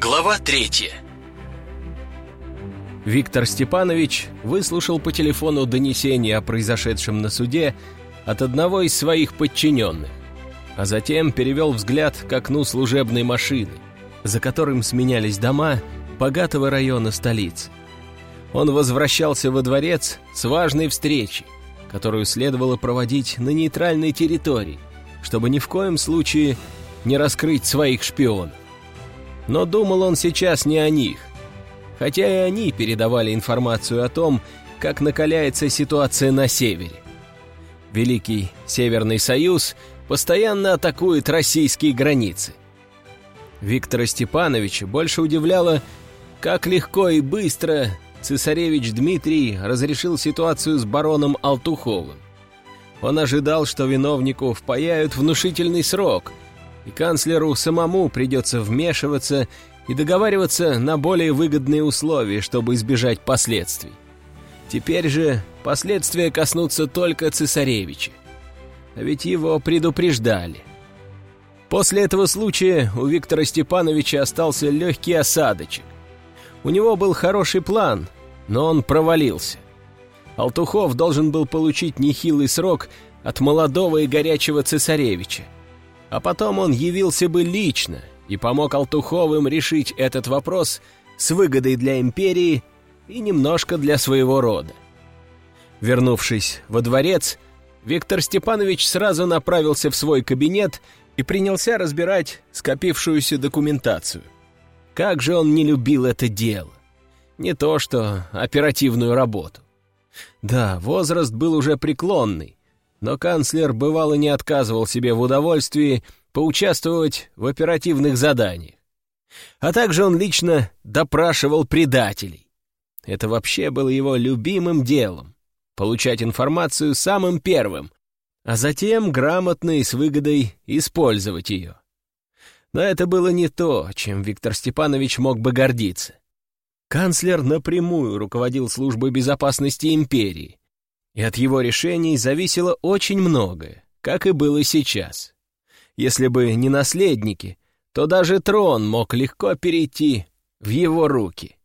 Глава третья Виктор Степанович выслушал по телефону донесение о произошедшем на суде от одного из своих подчиненных, а затем перевел взгляд к окну служебной машины, за которым сменялись дома богатого района столицы. Он возвращался во дворец с важной встречей, которую следовало проводить на нейтральной территории, чтобы ни в коем случае не раскрыть своих шпионов. Но думал он сейчас не о них, хотя и они передавали информацию о том, как накаляется ситуация на севере. Великий Северный Союз постоянно атакует российские границы. Виктора Степановича больше удивляло, как легко и быстро цесаревич Дмитрий разрешил ситуацию с бароном Алтуховым. Он ожидал, что виновнику впаяют внушительный срок, и канцлеру самому придется вмешиваться и договариваться на более выгодные условия, чтобы избежать последствий. Теперь же последствия коснутся только цесаревича. А ведь его предупреждали. После этого случая у Виктора Степановича остался легкий осадочек. У него был хороший план, но он провалился. Алтухов должен был получить нехилый срок от молодого и горячего цесаревича. А потом он явился бы лично и помог Алтуховым решить этот вопрос с выгодой для империи и немножко для своего рода. Вернувшись во дворец, Виктор Степанович сразу направился в свой кабинет и принялся разбирать скопившуюся документацию. Как же он не любил это дело! Не то что оперативную работу. Да, возраст был уже преклонный, но канцлер бывало не отказывал себе в удовольствии поучаствовать в оперативных заданиях. А также он лично допрашивал предателей. Это вообще было его любимым делом — получать информацию самым первым, а затем грамотно и с выгодой использовать ее. Но это было не то, чем Виктор Степанович мог бы гордиться. Канцлер напрямую руководил службой безопасности империи, и от его решений зависело очень многое, как и было сейчас. Если бы не наследники, то даже трон мог легко перейти в его руки.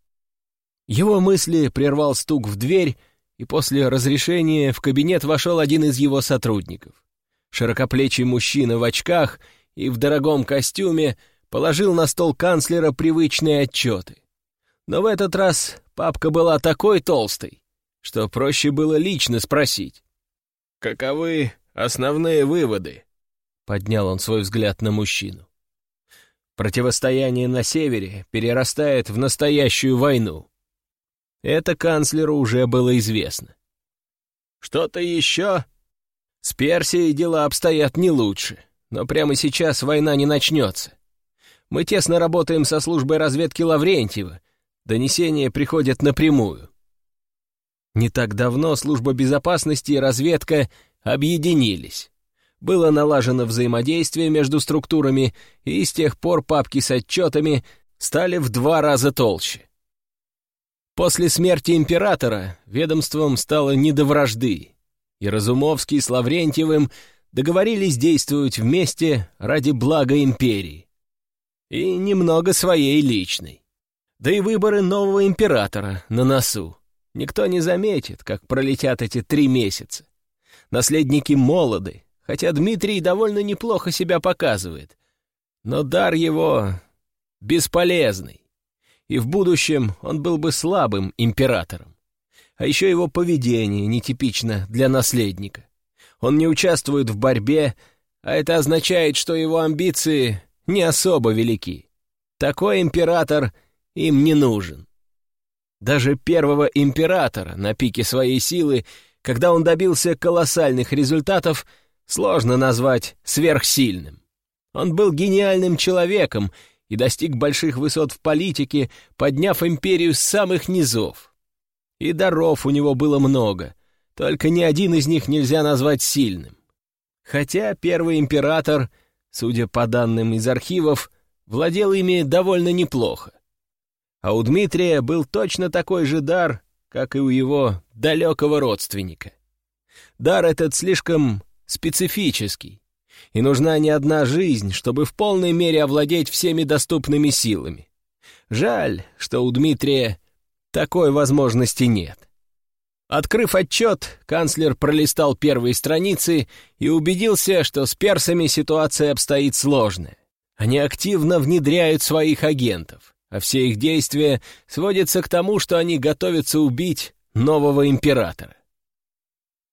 Его мысли прервал стук в дверь, и после разрешения в кабинет вошел один из его сотрудников. Широкоплечий мужчина в очках и в дорогом костюме положил на стол канцлера привычные отчеты. Но в этот раз папка была такой толстой, что проще было лично спросить. «Каковы основные выводы?» Поднял он свой взгляд на мужчину. Противостояние на севере перерастает в настоящую войну. Это канцлеру уже было известно. Что-то еще? С Персией дела обстоят не лучше, но прямо сейчас война не начнется. Мы тесно работаем со службой разведки Лаврентьева. Донесения приходят напрямую. Не так давно служба безопасности и разведка объединились было налажено взаимодействие между структурами, и с тех пор папки с отчетами стали в два раза толще. После смерти императора ведомством стало не до вражды, и Разумовский с Лаврентьевым договорились действовать вместе ради блага империи. И немного своей личной. Да и выборы нового императора на носу. Никто не заметит, как пролетят эти три месяца. Наследники молоды, хотя Дмитрий довольно неплохо себя показывает. Но дар его бесполезный, и в будущем он был бы слабым императором. А еще его поведение нетипично для наследника. Он не участвует в борьбе, а это означает, что его амбиции не особо велики. Такой император им не нужен. Даже первого императора на пике своей силы, когда он добился колоссальных результатов — сложно назвать сверхсильным. Он был гениальным человеком и достиг больших высот в политике, подняв империю с самых низов. И даров у него было много, только ни один из них нельзя назвать сильным. Хотя первый император, судя по данным из архивов, владел ими довольно неплохо. А у Дмитрия был точно такой же дар, как и у его далекого родственника. Дар этот слишком специфический, и нужна не одна жизнь, чтобы в полной мере овладеть всеми доступными силами. Жаль, что у Дмитрия такой возможности нет. Открыв отчет, канцлер пролистал первые страницы и убедился, что с персами ситуация обстоит сложная. Они активно внедряют своих агентов, а все их действия сводятся к тому, что они готовятся убить нового императора.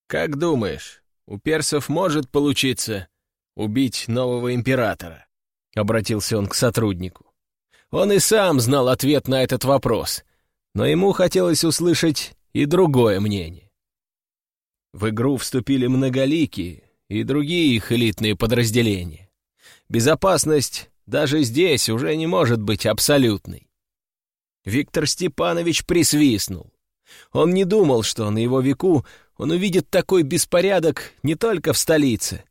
«Как думаешь, у персов может получиться убить нового императора?» — обратился он к сотруднику. Он и сам знал ответ на этот вопрос, но ему хотелось услышать и другое мнение. В игру вступили многоликие и другие их элитные подразделения. Безопасность даже здесь уже не может быть абсолютной. Виктор Степанович присвистнул. Он не думал, что на его веку он увидит такой беспорядок не только в столице,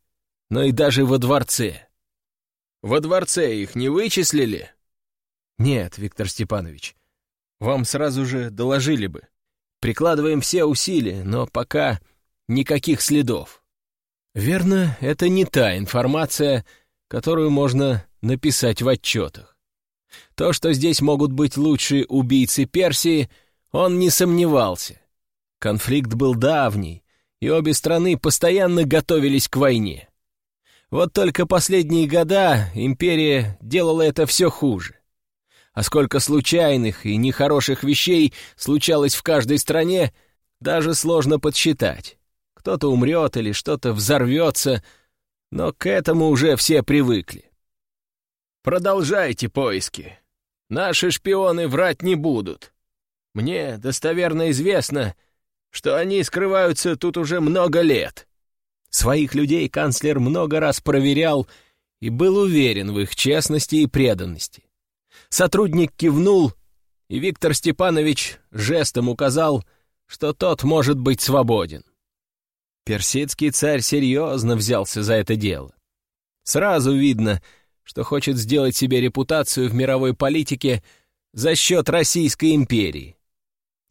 но и даже во дворце. Во дворце их не вычислили? Нет, Виктор Степанович, вам сразу же доложили бы. Прикладываем все усилия, но пока никаких следов. Верно, это не та информация, которую можно написать в отчетах. То, что здесь могут быть лучшие убийцы Персии, он не сомневался. Конфликт был давний, и обе страны постоянно готовились к войне. Вот только последние года империя делала это все хуже. А сколько случайных и нехороших вещей случалось в каждой стране, даже сложно подсчитать. Кто-то умрет или что-то взорвется, но к этому уже все привыкли. Продолжайте поиски. Наши шпионы врать не будут. Мне достоверно известно, что они скрываются тут уже много лет. Своих людей канцлер много раз проверял и был уверен в их честности и преданности. Сотрудник кивнул, и Виктор Степанович жестом указал, что тот может быть свободен. Персидский царь серьезно взялся за это дело. Сразу видно, что хочет сделать себе репутацию в мировой политике за счет Российской империи.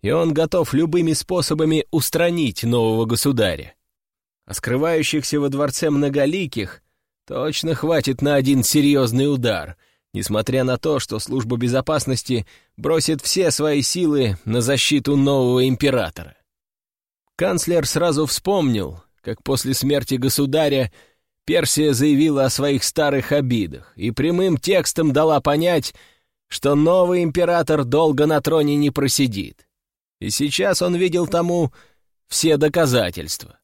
И он готов любыми способами устранить нового государя. А скрывающихся во дворце многоликих точно хватит на один серьезный удар — несмотря на то, что служба безопасности бросит все свои силы на защиту нового императора. Канцлер сразу вспомнил, как после смерти государя Персия заявила о своих старых обидах и прямым текстом дала понять, что новый император долго на троне не просидит. И сейчас он видел тому все доказательства.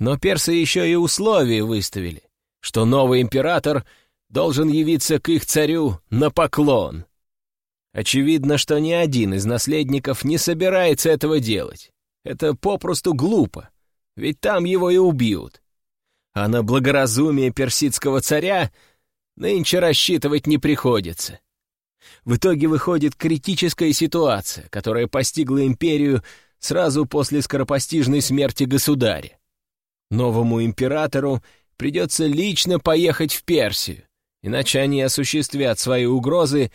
Но персы еще и условия выставили, что новый император — должен явиться к их царю на поклон. Очевидно, что ни один из наследников не собирается этого делать. Это попросту глупо, ведь там его и убьют. А на благоразумие персидского царя нынче рассчитывать не приходится. В итоге выходит критическая ситуация, которая постигла империю сразу после скоропостижной смерти государя. Новому императору придется лично поехать в Персию, иначе они осуществят свои угрозы,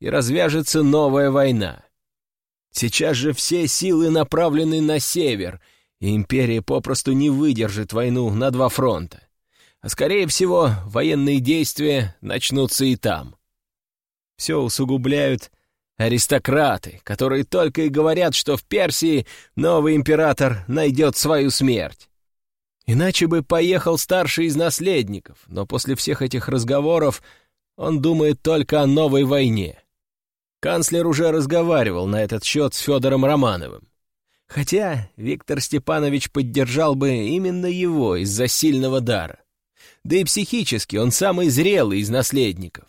и развяжется новая война. Сейчас же все силы направлены на север, империя попросту не выдержит войну на два фронта. А скорее всего, военные действия начнутся и там. Все усугубляют аристократы, которые только и говорят, что в Персии новый император найдет свою смерть. Иначе бы поехал старший из наследников, но после всех этих разговоров он думает только о новой войне. Канцлер уже разговаривал на этот счет с Федором Романовым. Хотя Виктор Степанович поддержал бы именно его из-за сильного дара. Да и психически он самый зрелый из наследников.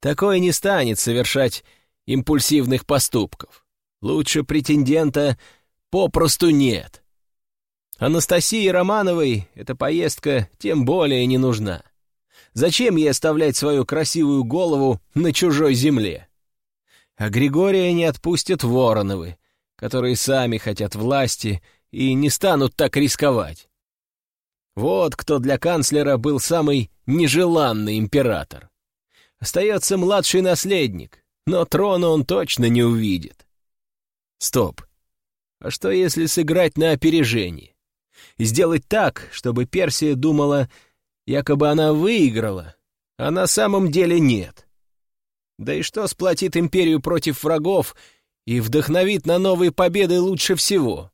Такой не станет совершать импульсивных поступков. Лучше претендента попросту нет. Анастасии Романовой эта поездка тем более не нужна. Зачем ей оставлять свою красивую голову на чужой земле? А Григория не отпустят Вороновы, которые сами хотят власти и не станут так рисковать. Вот кто для канцлера был самый нежеланный император. Остается младший наследник, но трона он точно не увидит. Стоп. А что если сыграть на опережение? и сделать так, чтобы Персия думала, якобы она выиграла, а на самом деле нет. Да и что сплотит империю против врагов и вдохновит на новые победы лучше всего?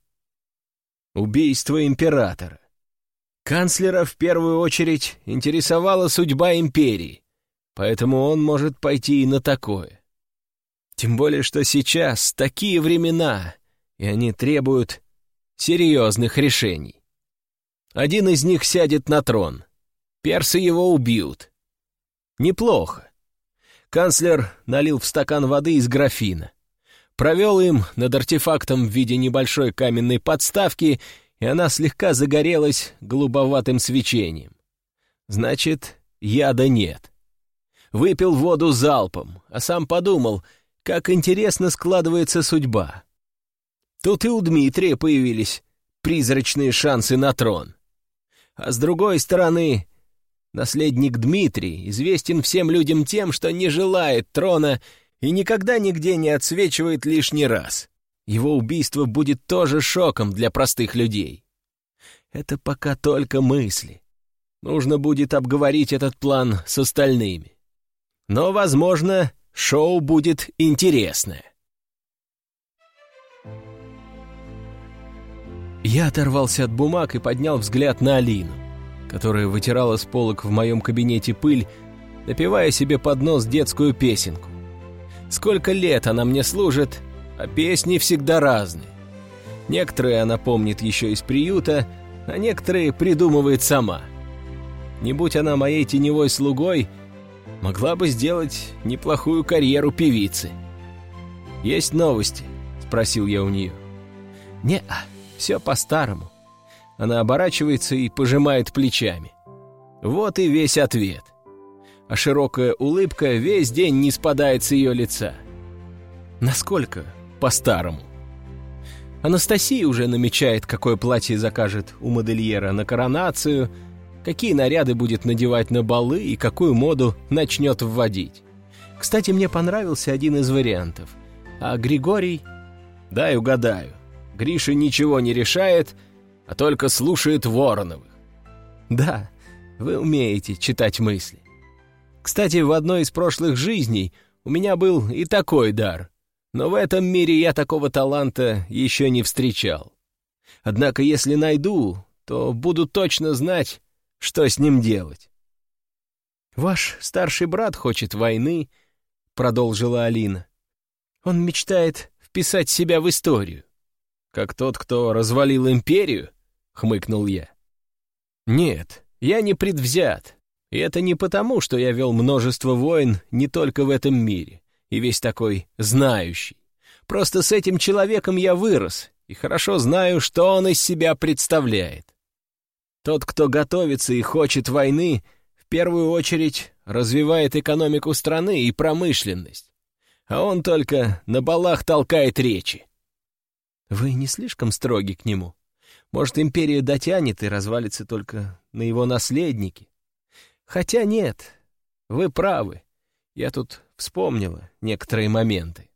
Убийство императора. Канцлера в первую очередь интересовала судьба империи, поэтому он может пойти и на такое. Тем более, что сейчас такие времена, и они требуют серьезных решений. Один из них сядет на трон. Персы его убьют. Неплохо. Канцлер налил в стакан воды из графина. Провел им над артефактом в виде небольшой каменной подставки, и она слегка загорелась голубоватым свечением. Значит, яда нет. Выпил воду залпом, а сам подумал, как интересно складывается судьба. Тут и у Дмитрия появились призрачные шансы на трон. А с другой стороны, наследник Дмитрий известен всем людям тем, что не желает трона и никогда нигде не отсвечивает лишний раз. Его убийство будет тоже шоком для простых людей. Это пока только мысли. Нужно будет обговорить этот план с остальными. Но, возможно, шоу будет интересное. Я оторвался от бумаг и поднял взгляд на Алину, которая вытирала с полок в моем кабинете пыль, напевая себе под нос детскую песенку. Сколько лет она мне служит, а песни всегда разные. Некоторые она помнит еще из приюта, а некоторые придумывает сама. Не будь она моей теневой слугой, могла бы сделать неплохую карьеру певицы. «Есть новости?» — спросил я у нее. «Не-а», все по-старому. Она оборачивается и пожимает плечами. Вот и весь ответ. А широкая улыбка весь день не спадает с ее лица. Насколько по-старому? Анастасия уже намечает, какое платье закажет у модельера на коронацию, какие наряды будет надевать на балы и какую моду начнет вводить. Кстати, мне понравился один из вариантов. А Григорий... Дай угадаю. Гриша ничего не решает, а только слушает Вороновых. Да, вы умеете читать мысли. Кстати, в одной из прошлых жизней у меня был и такой дар, но в этом мире я такого таланта еще не встречал. Однако, если найду, то буду точно знать, что с ним делать. «Ваш старший брат хочет войны», — продолжила Алина. «Он мечтает вписать себя в историю как тот, кто развалил империю?» — хмыкнул я. «Нет, я не предвзят. И это не потому, что я вел множество войн не только в этом мире, и весь такой знающий. Просто с этим человеком я вырос, и хорошо знаю, что он из себя представляет. Тот, кто готовится и хочет войны, в первую очередь развивает экономику страны и промышленность. А он только на балах толкает речи. Вы не слишком строги к нему? Может, империя дотянет и развалится только на его наследнике? Хотя нет, вы правы. Я тут вспомнила некоторые моменты.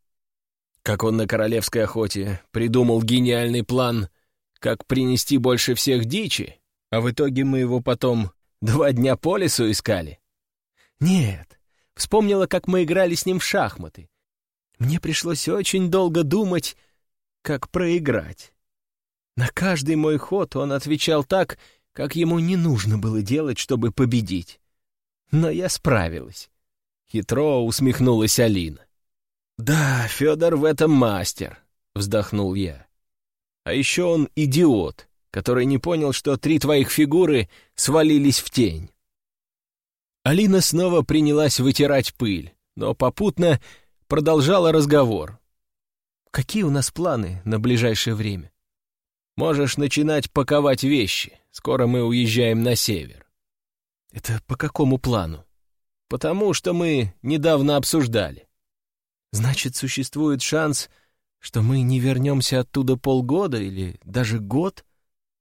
Как он на королевской охоте придумал гениальный план, как принести больше всех дичи, а в итоге мы его потом два дня по лесу искали. Нет, вспомнила, как мы играли с ним в шахматы. Мне пришлось очень долго думать, как проиграть. На каждый мой ход он отвечал так, как ему не нужно было делать, чтобы победить. Но я справилась. Хитро усмехнулась Алина. «Да, Федор в этом мастер», — вздохнул я. «А еще он идиот, который не понял, что три твоих фигуры свалились в тень». Алина снова принялась вытирать пыль, но попутно продолжала разговор. Какие у нас планы на ближайшее время? Можешь начинать паковать вещи. Скоро мы уезжаем на север. Это по какому плану? Потому что мы недавно обсуждали. Значит, существует шанс, что мы не вернемся оттуда полгода или даже год?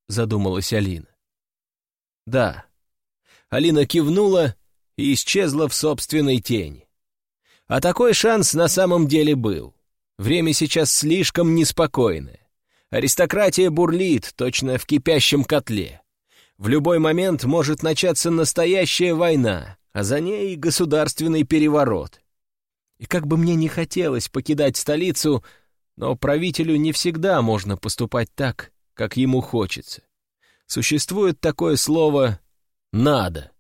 Задумалась Алина. Да. Алина кивнула и исчезла в собственной тени. А такой шанс на самом деле был. Время сейчас слишком неспокойное. Аристократия бурлит, точно в кипящем котле. В любой момент может начаться настоящая война, а за ней государственный переворот. И как бы мне не хотелось покидать столицу, но правителю не всегда можно поступать так, как ему хочется. Существует такое слово «надо».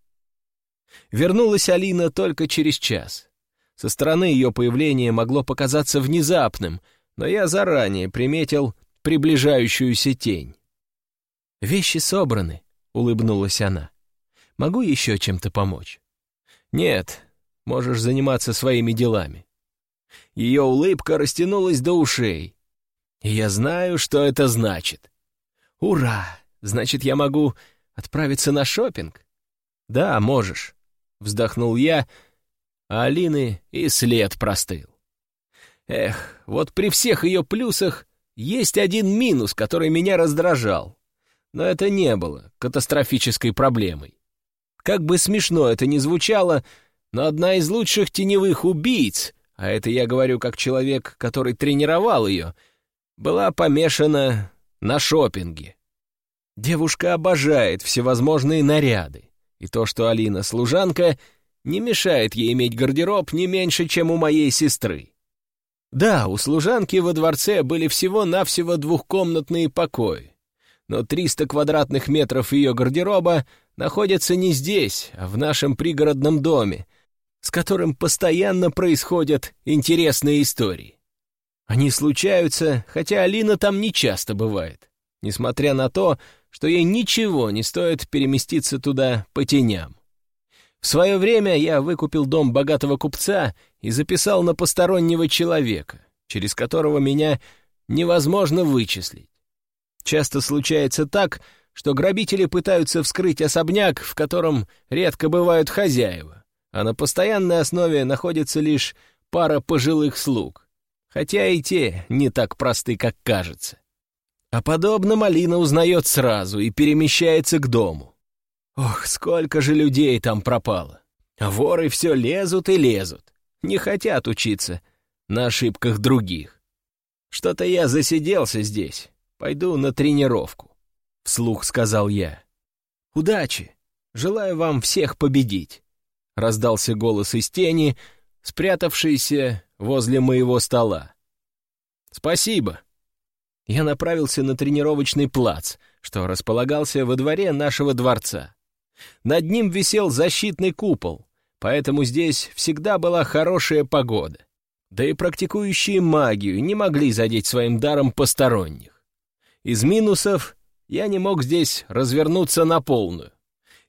Вернулась Алина только через час. Со стороны ее появления могло показаться внезапным, но я заранее приметил приближающуюся тень. «Вещи собраны», — улыбнулась она. «Могу еще чем-то помочь?» «Нет, можешь заниматься своими делами». Ее улыбка растянулась до ушей. Я знаю, что это значит. «Ура! Значит, я могу отправиться на шопинг?» «Да, можешь», — вздохнул я, а Алины и след простыл. Эх, вот при всех ее плюсах есть один минус, который меня раздражал. Но это не было катастрофической проблемой. Как бы смешно это ни звучало, но одна из лучших теневых убийц, а это я говорю как человек, который тренировал ее, была помешана на шопинге. Девушка обожает всевозможные наряды, и то, что Алина служанка, не мешает ей иметь гардероб не меньше, чем у моей сестры. Да, у служанки во дворце были всего-навсего двухкомнатные покои, но 300 квадратных метров ее гардероба находятся не здесь, а в нашем пригородном доме, с которым постоянно происходят интересные истории. Они случаются, хотя Алина там не часто бывает, несмотря на то, что ей ничего не стоит переместиться туда по теням. В свое время я выкупил дом богатого купца и записал на постороннего человека, через которого меня невозможно вычислить. Часто случается так, что грабители пытаются вскрыть особняк, в котором редко бывают хозяева, а на постоянной основе находится лишь пара пожилых слуг, хотя и те не так просты, как кажется. О подобном Алина узнает сразу и перемещается к дому. Ох, сколько же людей там пропало. А воры все лезут и лезут. Не хотят учиться на ошибках других. Что-то я засиделся здесь. Пойду на тренировку. Вслух сказал я. Удачи. Желаю вам всех победить. Раздался голос из тени, спрятавшийся возле моего стола. Спасибо. Я направился на тренировочный плац, что располагался во дворе нашего дворца. Над ним висел защитный купол, поэтому здесь всегда была хорошая погода. Да и практикующие магию не могли задеть своим даром посторонних. Из минусов я не мог здесь развернуться на полную.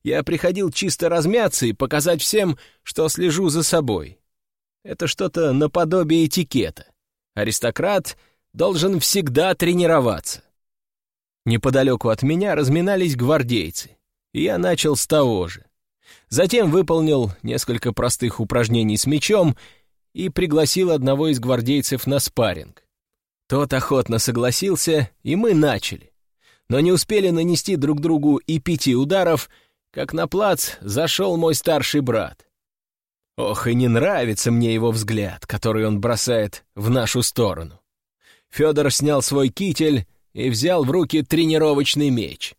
Я приходил чисто размяться и показать всем, что слежу за собой. Это что-то наподобие этикета. Аристократ должен всегда тренироваться. Неподалеку от меня разминались гвардейцы и я начал с того же. Затем выполнил несколько простых упражнений с мечом и пригласил одного из гвардейцев на спарринг. Тот охотно согласился, и мы начали. Но не успели нанести друг другу и пяти ударов, как на плац зашел мой старший брат. Ох, и не нравится мне его взгляд, который он бросает в нашу сторону. Федор снял свой китель и взял в руки тренировочный меч.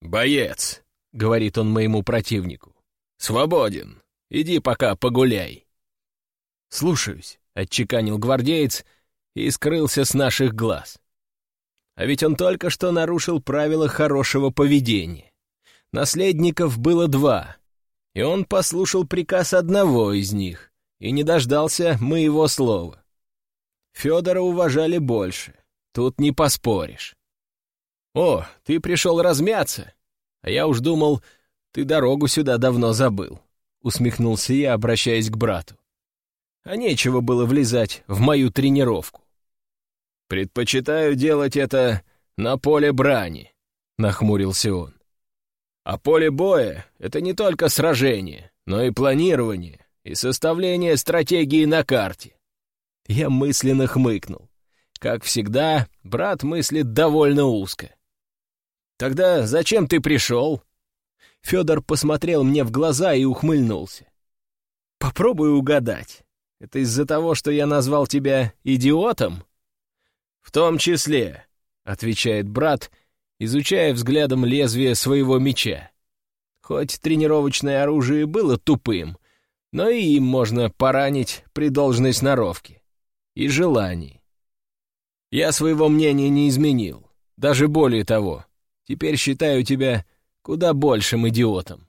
«Боец», — говорит он моему противнику, — «свободен. Иди пока погуляй». «Слушаюсь», — отчеканил гвардеец и скрылся с наших глаз. А ведь он только что нарушил правила хорошего поведения. Наследников было два, и он послушал приказ одного из них и не дождался моего слова. Федора уважали больше, тут не поспоришь. «О, ты пришел размяться, а я уж думал, ты дорогу сюда давно забыл», — усмехнулся я, обращаясь к брату. «А нечего было влезать в мою тренировку». «Предпочитаю делать это на поле брани», — нахмурился он. «А поле боя — это не только сражение, но и планирование, и составление стратегии на карте». Я мысленно хмыкнул. Как всегда, брат мыслит довольно узко. «Тогда зачем ты пришел?» Федор посмотрел мне в глаза и ухмыльнулся. «Попробуй угадать. Это из-за того, что я назвал тебя идиотом?» «В том числе», — отвечает брат, изучая взглядом лезвие своего меча. Хоть тренировочное оружие было тупым, но и им можно поранить при должной сноровке и желании. Я своего мнения не изменил, даже более того, теперь считаю тебя куда большим идиотом.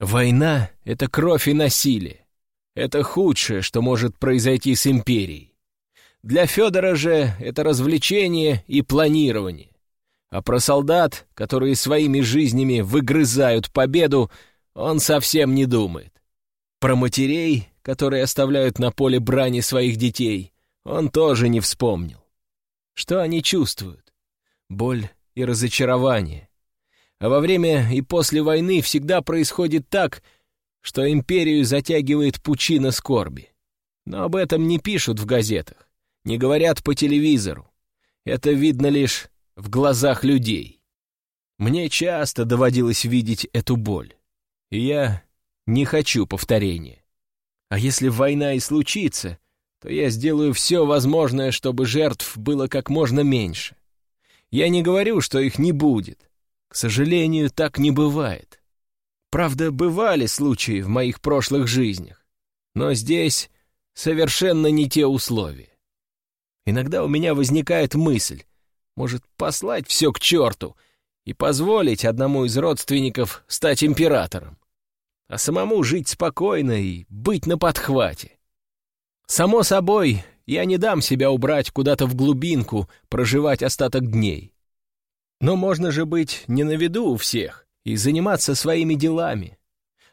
Война — это кровь и насилие. Это худшее, что может произойти с империей. Для Федора же это развлечение и планирование. А про солдат, которые своими жизнями выгрызают победу, он совсем не думает. Про матерей, которые оставляют на поле брани своих детей, он тоже не вспомнил. Что они чувствуют? Боль и разочарование. А во время и после войны всегда происходит так, что империю затягивает пучина скорби. Но об этом не пишут в газетах, не говорят по телевизору. Это видно лишь в глазах людей. Мне часто доводилось видеть эту боль, и я не хочу повторения. А если война и случится, то я сделаю все возможное, чтобы жертв было как можно меньше. Я не говорю, что их не будет. К сожалению, так не бывает. Правда, бывали случаи в моих прошлых жизнях, но здесь совершенно не те условия. Иногда у меня возникает мысль, может, послать все к черту и позволить одному из родственников стать императором, а самому жить спокойно и быть на подхвате. Само собой, я не дам себя убрать куда-то в глубинку, проживать остаток дней. Но можно же быть не на виду у всех и заниматься своими делами,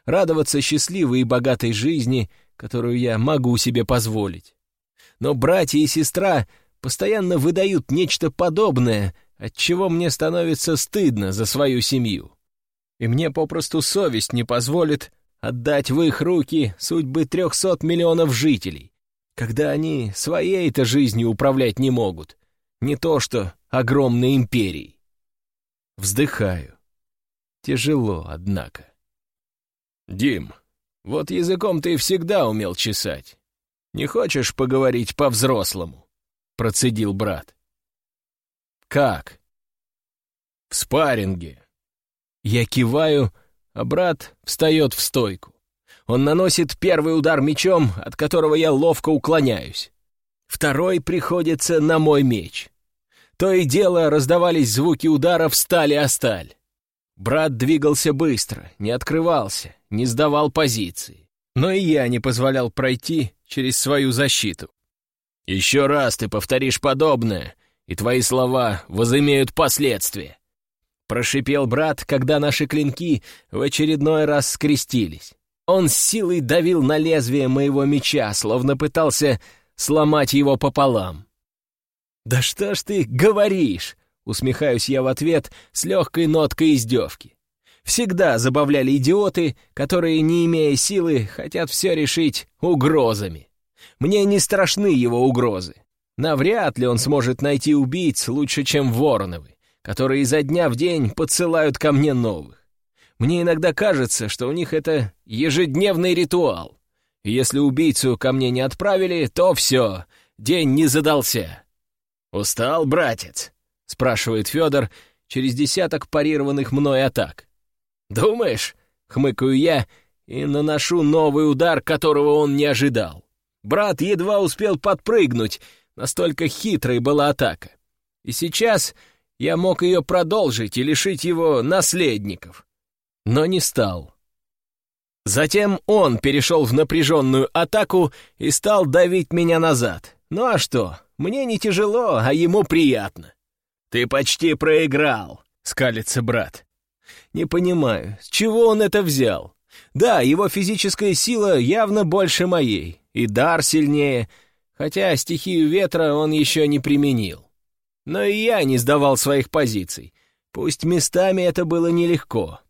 радоваться счастливой и богатой жизни, которую я могу себе позволить. Но братья и сестра постоянно выдают нечто подобное, от чего мне становится стыдно за свою семью. И мне попросту совесть не позволит отдать в их руки судьбы трехсот миллионов жителей, когда они своей-то жизнью управлять не могут, не то что огромной империей. Вздыхаю. Тяжело, однако. «Дим, вот языком ты всегда умел чесать. Не хочешь поговорить по-взрослому?» — процедил брат. «Как?» «В спарринге». Я киваю, а брат встает в стойку. Он наносит первый удар мечом, от которого я ловко уклоняюсь. Второй приходится на мой меч. То и дело раздавались звуки ударов стали о сталь. Брат двигался быстро, не открывался, не сдавал позиции. Но и я не позволял пройти через свою защиту. «Еще раз ты повторишь подобное, и твои слова возымеют последствия», прошипел брат, когда наши клинки в очередной раз скрестились. Он силой давил на лезвие моего меча, словно пытался сломать его пополам. «Да что ж ты говоришь?» — усмехаюсь я в ответ с легкой ноткой издевки. Всегда забавляли идиоты, которые, не имея силы, хотят все решить угрозами. Мне не страшны его угрозы. Навряд ли он сможет найти убийц лучше, чем Вороновы, которые изо дня в день подсылают ко мне новых. Мне иногда кажется, что у них это ежедневный ритуал. Если убийцу ко мне не отправили, то все, день не задался. «Устал, братец?» — спрашивает Федор через десяток парированных мной атак. «Думаешь?» — хмыкаю я и наношу новый удар, которого он не ожидал. Брат едва успел подпрыгнуть, настолько хитрой была атака. И сейчас я мог ее продолжить и лишить его наследников. Но не стал. Затем он перешел в напряженную атаку и стал давить меня назад. Ну а что, мне не тяжело, а ему приятно. «Ты почти проиграл», — скалится брат. «Не понимаю, с чего он это взял? Да, его физическая сила явно больше моей, и дар сильнее, хотя стихию ветра он еще не применил. Но и я не сдавал своих позиций, пусть местами это было нелегко.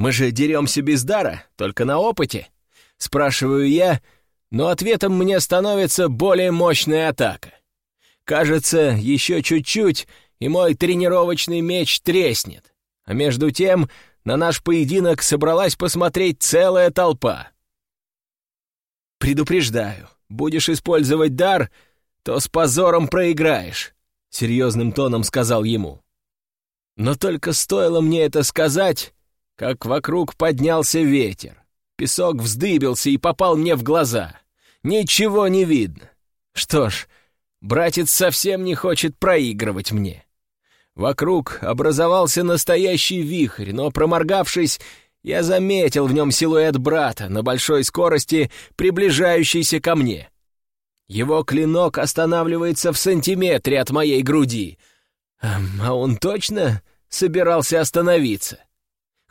Мы же деремся без дара, только на опыте?» Спрашиваю я, — но ответом мне становится более мощная атака. Кажется, еще чуть-чуть, и мой тренировочный меч треснет. А между тем на наш поединок собралась посмотреть целая толпа. «Предупреждаю, будешь использовать дар, то с позором проиграешь», — серьезным тоном сказал ему. Но только стоило мне это сказать, как вокруг поднялся ветер. Песок вздыбился и попал мне в глаза. Ничего не видно. Что ж, братец совсем не хочет проигрывать мне. Вокруг образовался настоящий вихрь, но, проморгавшись, я заметил в нем силуэт брата на большой скорости, приближающийся ко мне. Его клинок останавливается в сантиметре от моей груди. А он точно собирался остановиться?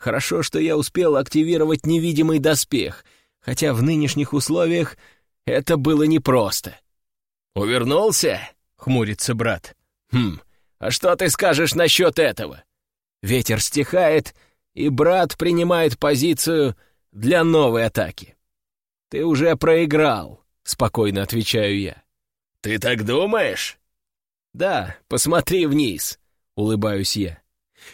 Хорошо, что я успел активировать невидимый доспех, хотя в нынешних условиях это было непросто. «Увернулся?» — хмурится брат. «Хм, а что ты скажешь насчет этого?» Ветер стихает, и брат принимает позицию для новой атаки. «Ты уже проиграл», — спокойно отвечаю я. «Ты так думаешь?» «Да, посмотри вниз», — улыбаюсь я.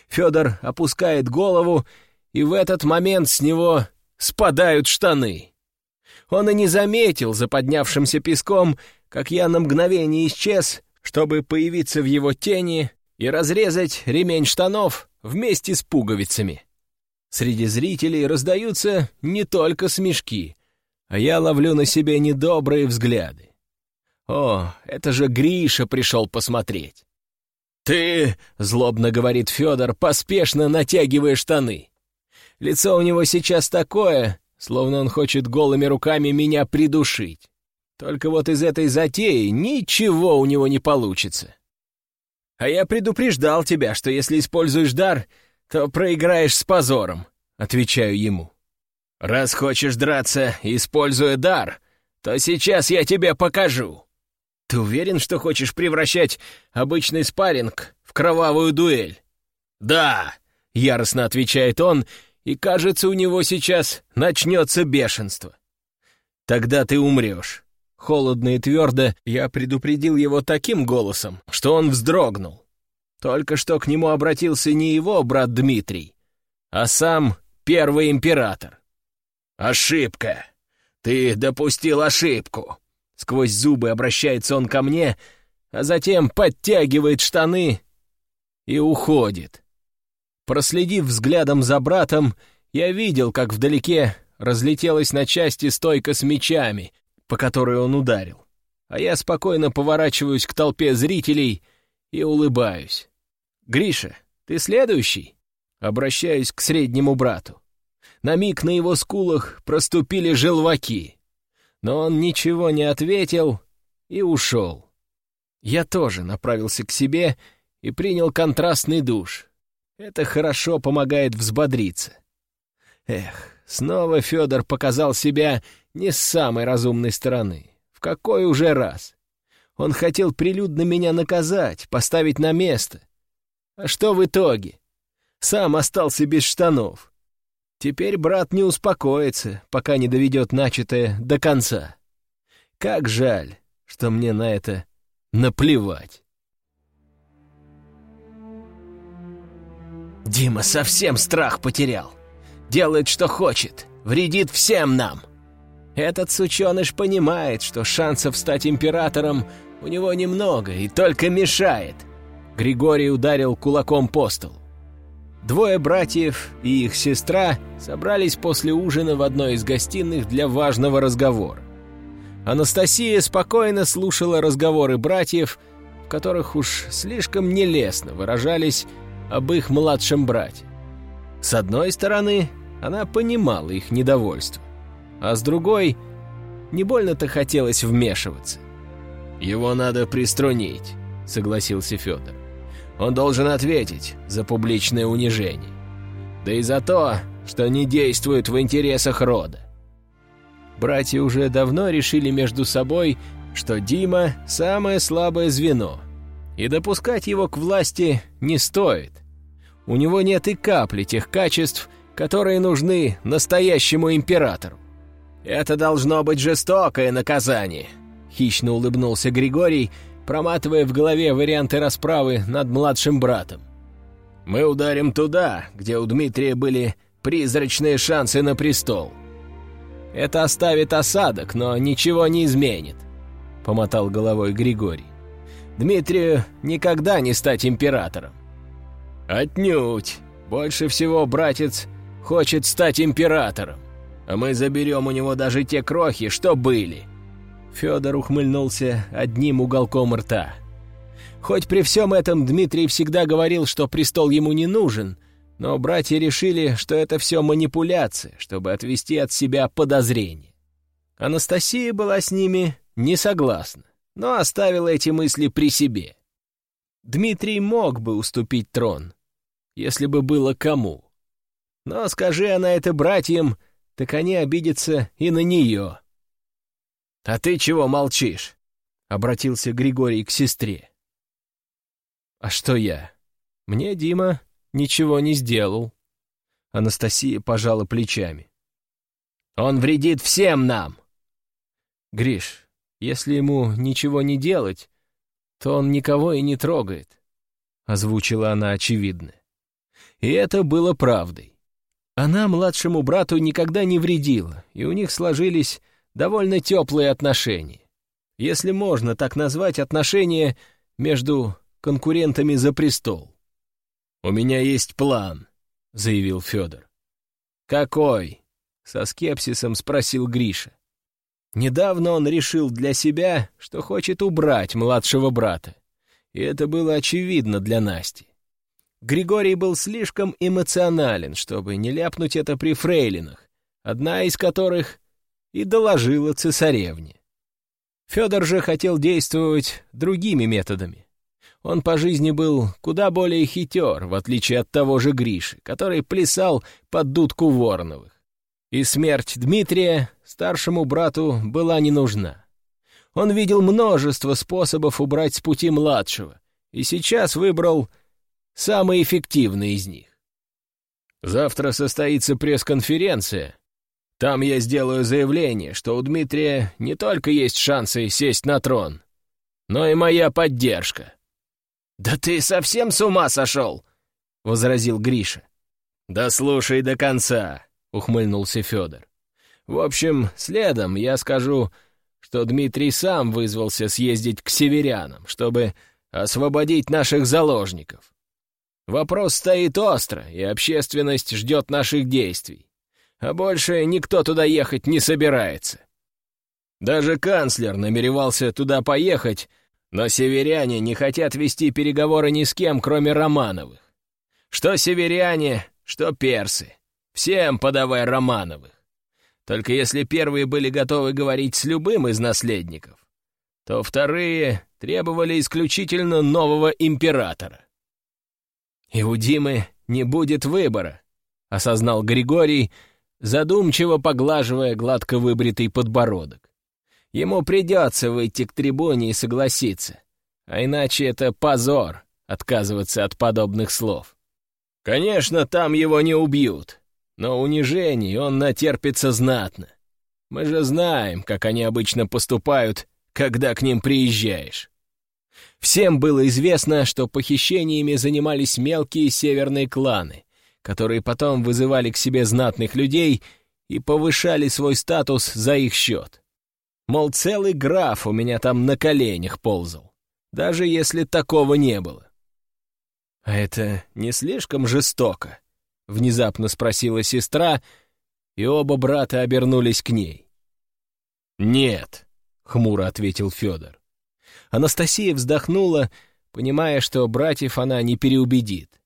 Федор опускает голову, и в этот момент с него спадают штаны. Он и не заметил за поднявшимся песком, как я на мгновение исчез, чтобы появиться в его тени и разрезать ремень штанов вместе с пуговицами. Среди зрителей раздаются не только смешки, а я ловлю на себе недобрые взгляды. О, это же Гриша пришел посмотреть. «Ты!» — злобно говорит Федор, поспешно натягивая штаны. Лицо у него сейчас такое, словно он хочет голыми руками меня придушить. Только вот из этой затеи ничего у него не получится. А я предупреждал тебя, что если используешь дар, то проиграешь с позором, отвечаю ему. Раз хочешь драться, используя дар, то сейчас я тебе покажу. «Ты уверен, что хочешь превращать обычный спарринг в кровавую дуэль?» «Да!» — яростно отвечает он, и, кажется, у него сейчас начнется бешенство. «Тогда ты умрешь». Холодно и твердо я предупредил его таким голосом, что он вздрогнул. Только что к нему обратился не его брат Дмитрий, а сам первый император. «Ошибка! Ты допустил ошибку!» Сквозь зубы обращается он ко мне, а затем подтягивает штаны и уходит. Проследив взглядом за братом, я видел, как вдалеке разлетелась на части стойка с мечами, по которой он ударил. А я спокойно поворачиваюсь к толпе зрителей и улыбаюсь. «Гриша, ты следующий?» Обращаюсь к среднему брату. На миг на его скулах проступили желваки но он ничего не ответил и ушел. Я тоже направился к себе и принял контрастный душ. Это хорошо помогает взбодриться. Эх, снова Федор показал себя не с самой разумной стороны. В какой уже раз? Он хотел прилюдно меня наказать, поставить на место. А что в итоге? Сам остался без штанов. Теперь брат не успокоится, пока не доведет начатое до конца. Как жаль, что мне на это наплевать. Дима совсем страх потерял. Делает, что хочет, вредит всем нам. Этот сученыш понимает, что шансов стать императором у него немного и только мешает. Григорий ударил кулаком по столу. Двое братьев и их сестра собрались после ужина в одной из гостиных для важного разговора. Анастасия спокойно слушала разговоры братьев, в которых уж слишком нелестно выражались об их младшем брате. С одной стороны, она понимала их недовольство, а с другой, не больно-то хотелось вмешиваться. «Его надо приструнить», — согласился Федор. Он должен ответить за публичное унижение. Да и за то, что не действует в интересах рода. Братья уже давно решили между собой, что Дима — самое слабое звено, и допускать его к власти не стоит. У него нет и капли тех качеств, которые нужны настоящему императору. «Это должно быть жестокое наказание», — хищно улыбнулся Григорий, проматывая в голове варианты расправы над младшим братом. «Мы ударим туда, где у Дмитрия были призрачные шансы на престол. Это оставит осадок, но ничего не изменит», — помотал головой Григорий. «Дмитрию никогда не стать императором». «Отнюдь! Больше всего братец хочет стать императором. а мы заберем у него даже те крохи, что были». Федор ухмыльнулся одним уголком рта. Хоть при всем этом Дмитрий всегда говорил, что престол ему не нужен, но братья решили, что это все манипуляция, чтобы отвести от себя подозрения. Анастасия была с ними не согласна, но оставила эти мысли при себе. Дмитрий мог бы уступить трон, если бы было кому. Но скажи она это братьям, так они обидятся и на нее. «А ты чего молчишь?» — обратился Григорий к сестре. «А что я? Мне Дима ничего не сделал». Анастасия пожала плечами. «Он вредит всем нам!» «Гриш, если ему ничего не делать, то он никого и не трогает», — озвучила она очевидное. И это было правдой. Она младшему брату никогда не вредила, и у них сложились довольно теплые отношения. Если можно так назвать отношения между конкурентами за престол. «У меня есть план», — заявил Федор. «Какой?» — со скепсисом спросил Гриша. Недавно он решил для себя, что хочет убрать младшего брата. И это было очевидно для Насти. Григорий был слишком эмоционален, чтобы не ляпнуть это при фрейлинах, одна из которых и доложила цесаревне. Федор же хотел действовать другими методами. Он по жизни был куда более хитер, в отличие от того же Гриши, который плясал под дудку Вороновых. И смерть Дмитрия старшему брату была не нужна. Он видел множество способов убрать с пути младшего, и сейчас выбрал самый эффективный из них. Завтра состоится пресс-конференция, там я сделаю заявление, что у Дмитрия не только есть шансы сесть на трон, но и моя поддержка». «Да ты совсем с ума сошел!» — возразил Гриша. «Да слушай до конца», — ухмыльнулся Федор. «В общем, следом я скажу, что Дмитрий сам вызвался съездить к северянам, чтобы освободить наших заложников. Вопрос стоит остро, и общественность ждет наших действий а больше никто туда ехать не собирается. Даже канцлер намеревался туда поехать, но северяне не хотят вести переговоры ни с кем, кроме Романовых. Что северяне, что персы. Всем подавай Романовых. Только если первые были готовы говорить с любым из наследников, то вторые требовали исключительно нового императора. «И у Димы не будет выбора», — осознал Григорий, — задумчиво поглаживая гладко выбритый подбородок. Ему придется выйти к трибуне и согласиться, а иначе это позор отказываться от подобных слов. Конечно, там его не убьют, но унижений он натерпится знатно. Мы же знаем, как они обычно поступают, когда к ним приезжаешь. Всем было известно, что похищениями занимались мелкие северные кланы, которые потом вызывали к себе знатных людей и повышали свой статус за их счет. Мол, целый граф у меня там на коленях ползал, даже если такого не было. «А это не слишком жестоко?» — внезапно спросила сестра, и оба брата обернулись к ней. «Нет», — хмуро ответил Федор. Анастасия вздохнула, понимая, что братьев она не переубедит.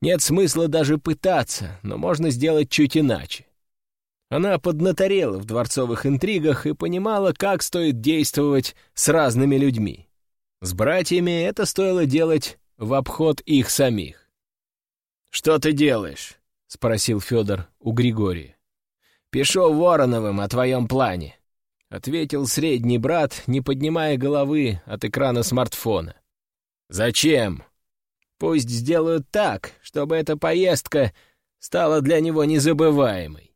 Нет смысла даже пытаться, но можно сделать чуть иначе. Она поднаторела в дворцовых интригах и понимала, как стоит действовать с разными людьми. С братьями это стоило делать в обход их самих. «Что ты делаешь?» — спросил Федор у Григория. «Пишу Вороновым о твоем плане», — ответил средний брат, не поднимая головы от экрана смартфона. «Зачем?» Пусть сделают так, чтобы эта поездка стала для него незабываемой.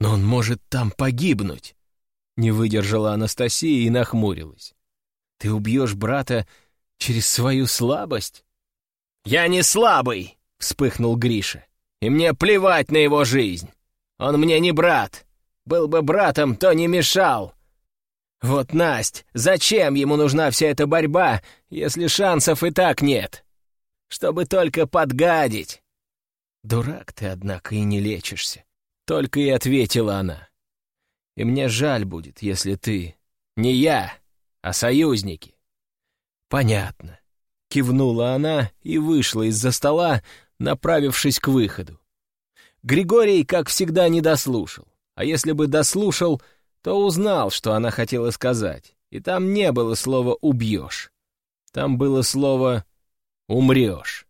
Но он может там погибнуть. Не выдержала Анастасия и нахмурилась. Ты убьешь брата через свою слабость? Я не слабый, вспыхнул Гриша. И мне плевать на его жизнь. Он мне не брат. Был бы братом, то не мешал. Вот, Насть, зачем ему нужна вся эта борьба, если шансов и так нет? Чтобы только подгадить. Дурак ты, однако, и не лечишься. Только и ответила она. И мне жаль будет, если ты... Не я, а союзники. Понятно. Кивнула она и вышла из-за стола, направившись к выходу. Григорий, как всегда, не дослушал. А если бы дослушал, то узнал, что она хотела сказать. И там не было слова «убьешь». Там было слово «умрешь».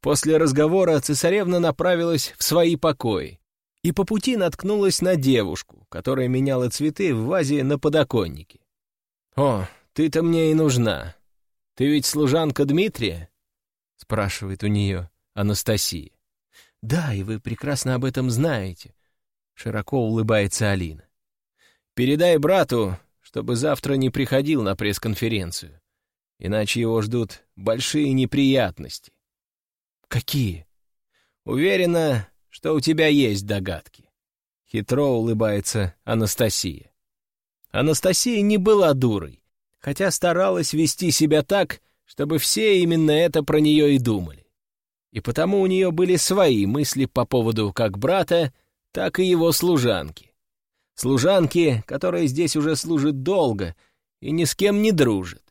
После разговора цесаревна направилась в свои покои и по пути наткнулась на девушку, которая меняла цветы в вазе на подоконнике. «О, ты-то мне и нужна. Ты ведь служанка Дмитрия?» — спрашивает у нее Анастасия. «Да, и вы прекрасно об этом знаете», — широко улыбается Алина. «Передай брату, чтобы завтра не приходил на пресс-конференцию, иначе его ждут большие неприятности». «Какие?» «Уверена, что у тебя есть догадки». Хитро улыбается Анастасия. Анастасия не была дурой, хотя старалась вести себя так, чтобы все именно это про нее и думали. И потому у нее были свои мысли по поводу как брата, так и его служанки. Служанки, которая здесь уже служит долго и ни с кем не дружит.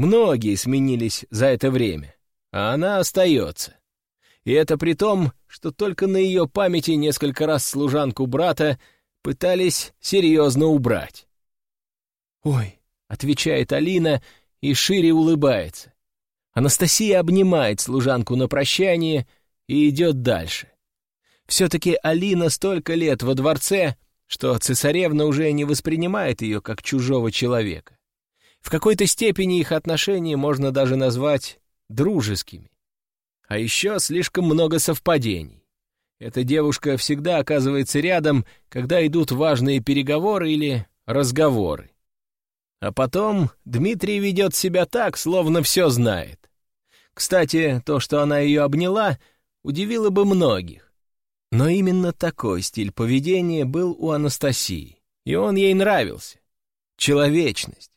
Многие сменились за это время, а она остается. И это при том, что только на ее памяти несколько раз служанку брата пытались серьезно убрать. «Ой», — отвечает Алина и шире улыбается. Анастасия обнимает служанку на прощание и идет дальше. Все-таки Алина столько лет во дворце, что цесаревна уже не воспринимает ее как чужого человека. В какой-то степени их отношения можно даже назвать дружескими. А еще слишком много совпадений. Эта девушка всегда оказывается рядом, когда идут важные переговоры или разговоры. А потом Дмитрий ведет себя так, словно все знает. Кстати, то, что она ее обняла, удивило бы многих. Но именно такой стиль поведения был у Анастасии, и он ей нравился. Человечность.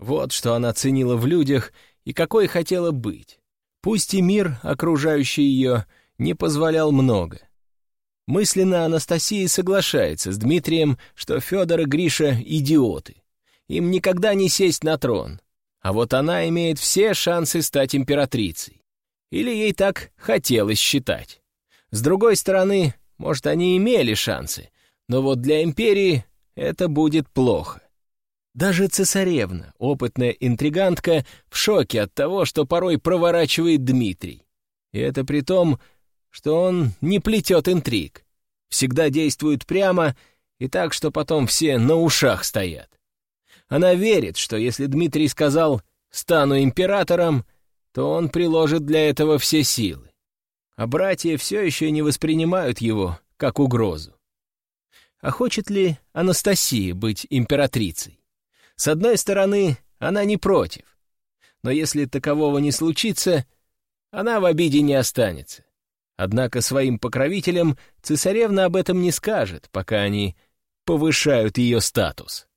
Вот что она ценила в людях и какой хотела быть. Пусть и мир, окружающий ее, не позволял много. Мысленно Анастасия соглашается с Дмитрием, что Федор и Гриша — идиоты. Им никогда не сесть на трон. А вот она имеет все шансы стать императрицей. Или ей так хотелось считать. С другой стороны, может, они имели шансы, но вот для империи это будет плохо. Даже цесаревна, опытная интригантка, в шоке от того, что порой проворачивает Дмитрий. И это при том, что он не плетет интриг. Всегда действует прямо и так, что потом все на ушах стоят. Она верит, что если Дмитрий сказал «стану императором», то он приложит для этого все силы. А братья все еще не воспринимают его как угрозу. А хочет ли Анастасия быть императрицей? С одной стороны, она не против. Но если такового не случится, она в обиде не останется. Однако своим покровителям цесаревна об этом не скажет, пока они повышают ее статус.